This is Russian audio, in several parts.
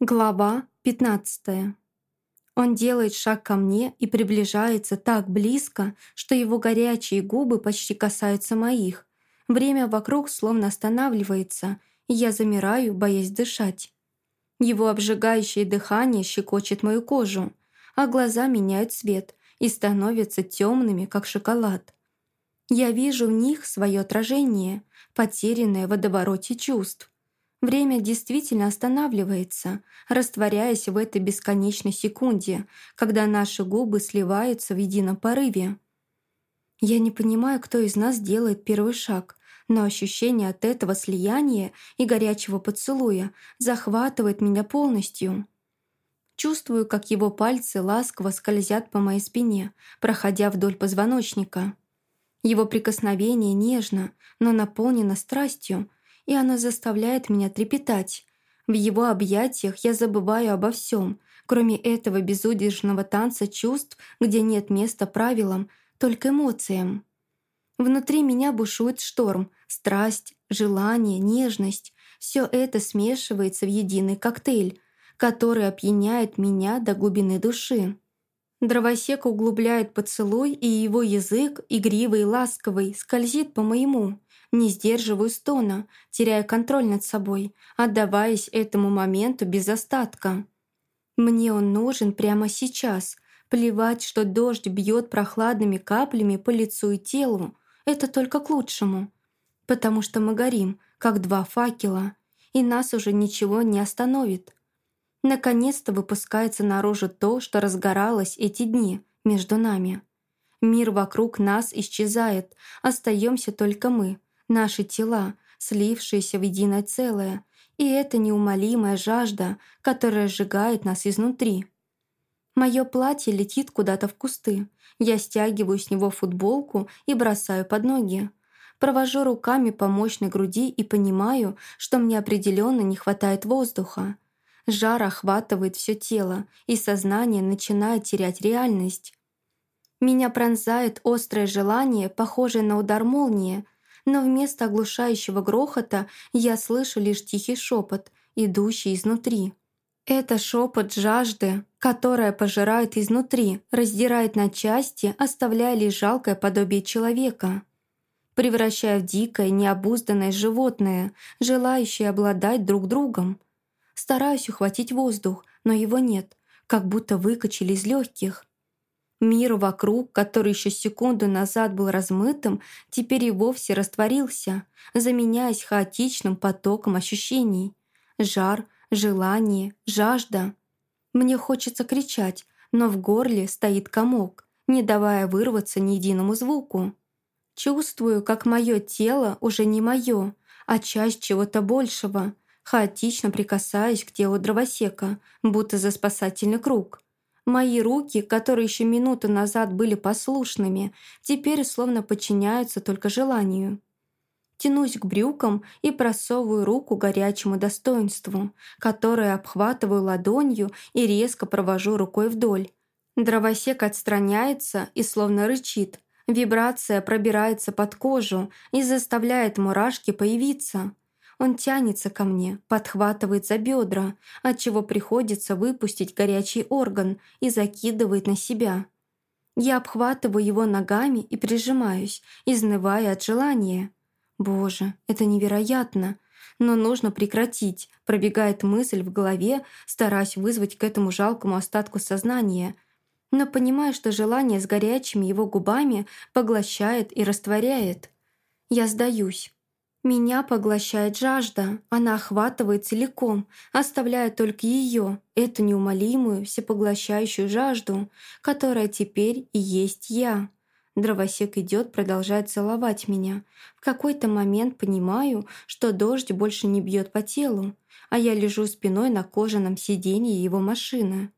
Глава 15. Он делает шаг ко мне и приближается так близко, что его горячие губы почти касаются моих. Время вокруг словно останавливается, и я замираю, боясь дышать. Его обжигающее дыхание щекочет мою кожу, а глаза меняют цвет и становятся темными, как шоколад. Я вижу в них свое отражение, потерянное в водовороте чувств. Время действительно останавливается, растворяясь в этой бесконечной секунде, когда наши губы сливаются в едином порыве. Я не понимаю, кто из нас делает первый шаг, но ощущение от этого слияния и горячего поцелуя захватывает меня полностью. Чувствую, как его пальцы ласково скользят по моей спине, проходя вдоль позвоночника. Его прикосновение нежно, но наполнено страстью, и она заставляет меня трепетать. В его объятиях я забываю обо всем, кроме этого безудержного танца чувств, где нет места правилам, только эмоциям. Внутри меня бушует шторм, страсть, желание, нежность. Все это смешивается в единый коктейль, который опьяняет меня до глубины души. Дровосек углубляет поцелуй, и его язык, игривый и ласковый, скользит по моему. Не сдерживаю стона, теряя контроль над собой, отдаваясь этому моменту без остатка. Мне он нужен прямо сейчас. Плевать, что дождь бьет прохладными каплями по лицу и телу. Это только к лучшему. Потому что мы горим, как два факела, и нас уже ничего не остановит. Наконец-то выпускается наружу то, что разгоралось эти дни между нами. Мир вокруг нас исчезает, остаемся только мы, наши тела, слившиеся в единое целое, и это неумолимая жажда, которая сжигает нас изнутри. Мое платье летит куда-то в кусты. Я стягиваю с него футболку и бросаю под ноги. Провожу руками по мощной груди и понимаю, что мне определенно не хватает воздуха. Жар охватывает все тело, и сознание начинает терять реальность. Меня пронзает острое желание, похожее на удар молнии, но вместо оглушающего грохота я слышу лишь тихий шепот, идущий изнутри. Это шепот жажды, которая пожирает изнутри, раздирает на части, оставляя лишь жалкое подобие человека, превращая в дикое, необузданное животное, желающее обладать друг другом. Стараюсь ухватить воздух, но его нет, как будто выкачали из легких. Мир вокруг, который еще секунду назад был размытым, теперь и вовсе растворился, заменяясь хаотичным потоком ощущений. Жар, желание, жажда. Мне хочется кричать, но в горле стоит комок, не давая вырваться ни единому звуку. Чувствую, как мое тело уже не мое, а часть чего-то большего — хаотично прикасаясь к телу дровосека, будто за спасательный круг. Мои руки, которые еще минуту назад были послушными, теперь словно подчиняются только желанию. Тянусь к брюкам и просовываю руку горячему достоинству, которое обхватываю ладонью и резко провожу рукой вдоль. Дровосек отстраняется и словно рычит. Вибрация пробирается под кожу и заставляет мурашки появиться – он тянется ко мне, подхватывает за бедра, отчего приходится выпустить горячий орган и закидывает на себя. Я обхватываю его ногами и прижимаюсь, изнывая от желания. Боже, это невероятно! Но нужно прекратить, пробегает мысль в голове, стараясь вызвать к этому жалкому остатку сознания. Но понимаю, что желание с горячими его губами поглощает и растворяет. Я сдаюсь. Меня поглощает жажда, она охватывает целиком, оставляя только ее, эту неумолимую, всепоглощающую жажду, которая теперь и есть я. Дровосек идет, продолжает целовать меня. В какой-то момент понимаю, что дождь больше не бьет по телу, а я лежу спиной на кожаном сиденье его машины.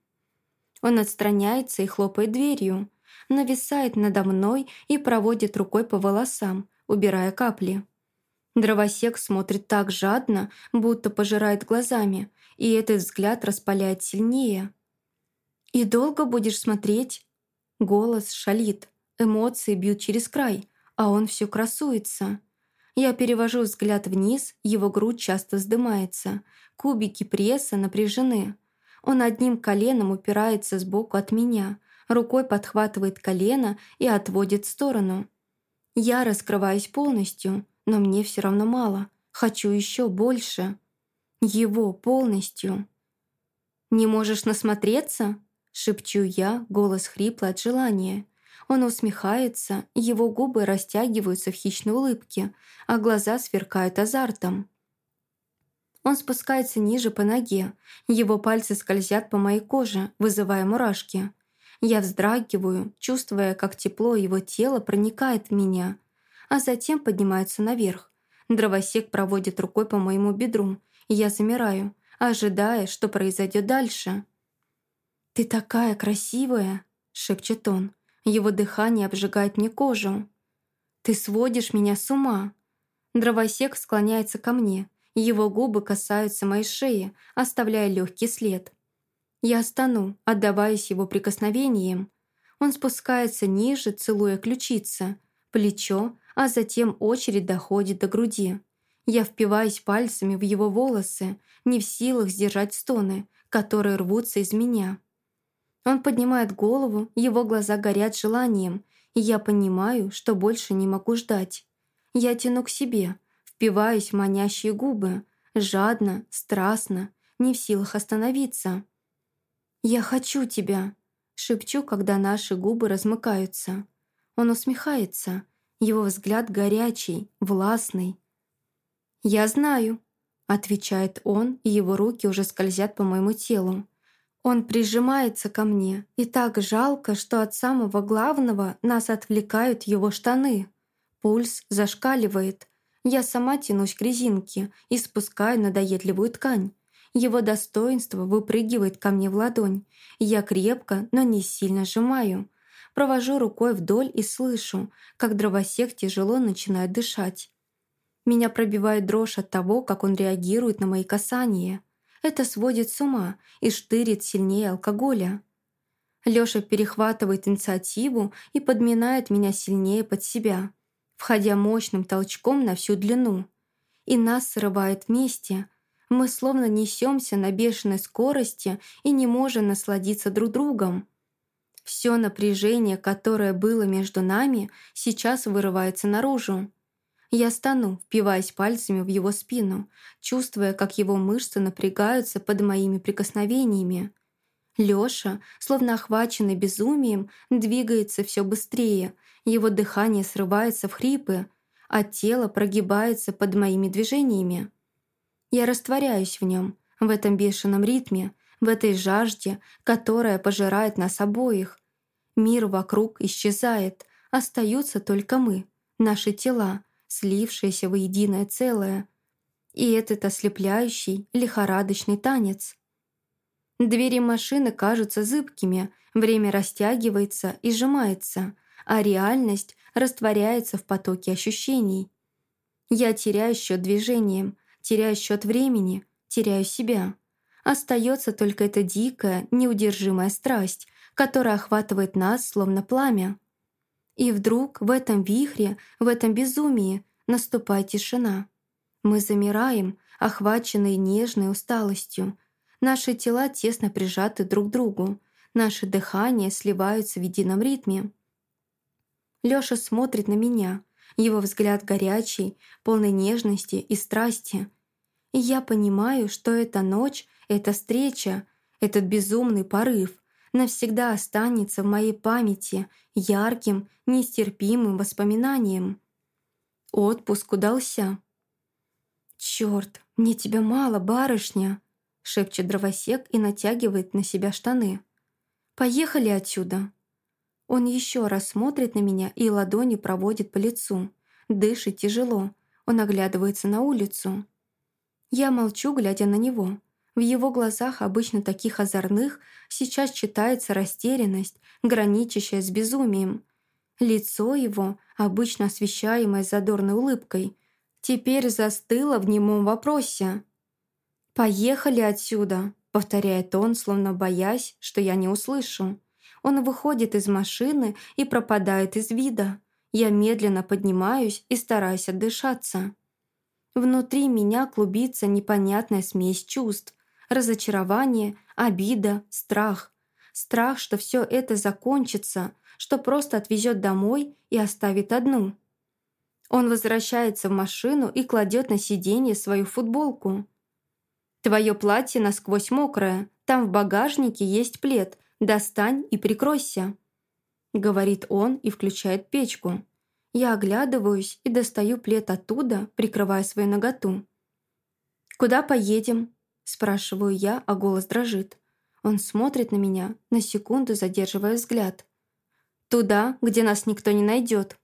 Он отстраняется и хлопает дверью, нависает надо мной и проводит рукой по волосам, убирая капли. Дровосек смотрит так жадно, будто пожирает глазами, и этот взгляд распаляет сильнее. «И долго будешь смотреть?» Голос шалит, эмоции бьют через край, а он все красуется. Я перевожу взгляд вниз, его грудь часто вздымается, кубики пресса напряжены. Он одним коленом упирается сбоку от меня, рукой подхватывает колено и отводит в сторону. Я раскрываюсь полностью, но мне все равно мало. Хочу еще больше. Его полностью. «Не можешь насмотреться?» — шепчу я, голос хриплый от желания. Он усмехается, его губы растягиваются в хищной улыбке, а глаза сверкают азартом. Он спускается ниже по ноге, его пальцы скользят по моей коже, вызывая мурашки. Я вздрагиваю, чувствуя, как тепло его тела проникает в меня, а затем поднимается наверх. Дровосек проводит рукой по моему бедру, я замираю, ожидая, что произойдет дальше. «Ты такая красивая!» — шепчет он. Его дыхание обжигает мне кожу. «Ты сводишь меня с ума!» Дровосек склоняется ко мне, его губы касаются моей шеи, оставляя легкий след. Я стану, отдаваясь его прикосновениям. Он спускается ниже, целуя ключицы, плечо, а затем очередь доходит до груди. Я впиваюсь пальцами в его волосы, не в силах сдержать стоны, которые рвутся из меня. Он поднимает голову, его глаза горят желанием, и я понимаю, что больше не могу ждать. Я тяну к себе, впиваюсь в манящие губы, жадно, страстно, не в силах остановиться. «Я хочу тебя», — шепчу, когда наши губы размыкаются. Он усмехается, его взгляд горячий, властный. «Я знаю», — отвечает он, и его руки уже скользят по моему телу. Он прижимается ко мне, и так жалко, что от самого главного нас отвлекают его штаны. Пульс зашкаливает. Я сама тянусь к резинке и спускаю надоедливую ткань. Его достоинство выпрыгивает ко мне в ладонь. Я крепко, но не сильно сжимаю. Провожу рукой вдоль и слышу, как дровосек тяжело начинает дышать. Меня пробивает дрожь от того, как он реагирует на мои касания. Это сводит с ума и штырит сильнее алкоголя. Лёша перехватывает инициативу и подминает меня сильнее под себя, входя мощным толчком на всю длину. И нас срывает вместе. Мы словно несемся на бешеной скорости и не можем насладиться друг другом. Все напряжение, которое было между нами, сейчас вырывается наружу. Я стану, впиваясь пальцами в его спину, чувствуя, как его мышцы напрягаются под моими прикосновениями. Лёша, словно охваченный безумием, двигается все быстрее, его дыхание срывается в хрипы, а тело прогибается под моими движениями. Я растворяюсь в нем, в этом бешеном ритме, в этой жажде, которая пожирает нас обоих. Мир вокруг исчезает, остаются только мы, наши тела, слившееся воединое целое. И этот ослепляющий, лихорадочный танец. Двери машины кажутся зыбкими, время растягивается и сжимается, а реальность растворяется в потоке ощущений. Я теряю счет движением, теряю счет времени, теряю себя. Остается только эта дикая, неудержимая страсть, которая охватывает нас, словно пламя. И вдруг в этом вихре, в этом безумии наступает тишина. Мы замираем, охваченные нежной усталостью. Наши тела тесно прижаты друг к другу. Наши дыхания сливаются в едином ритме. Лёша смотрит на меня. Его взгляд горячий, полный нежности и страсти. И я понимаю, что эта ночь, эта встреча, этот безумный порыв — навсегда останется в моей памяти ярким, нестерпимым воспоминанием. Отпуск удался. «Чёрт, мне тебя мало, барышня!» — шепчет дровосек и натягивает на себя штаны. «Поехали отсюда!» Он еще раз смотрит на меня и ладони проводит по лицу. Дышит тяжело. Он оглядывается на улицу. Я молчу, глядя на него. В его глазах, обычно таких озорных, сейчас читается растерянность, граничащая с безумием. Лицо его, обычно освещаемое задорной улыбкой, теперь застыло в немом вопросе. «Поехали отсюда», — повторяет он, словно боясь, что я не услышу. Он выходит из машины и пропадает из вида. Я медленно поднимаюсь и стараюсь отдышаться. Внутри меня клубится непонятная смесь чувств. Разочарование, обида, страх. Страх, что все это закончится, что просто отвезет домой и оставит одну. Он возвращается в машину и кладет на сиденье свою футболку. «Твое платье насквозь мокрое, там в багажнике есть плед, достань и прикройся», говорит он и включает печку. Я оглядываюсь и достаю плед оттуда, прикрывая свою ноготу. «Куда поедем?» Спрашиваю я, а голос дрожит. Он смотрит на меня, на секунду задерживая взгляд. «Туда, где нас никто не найдет»,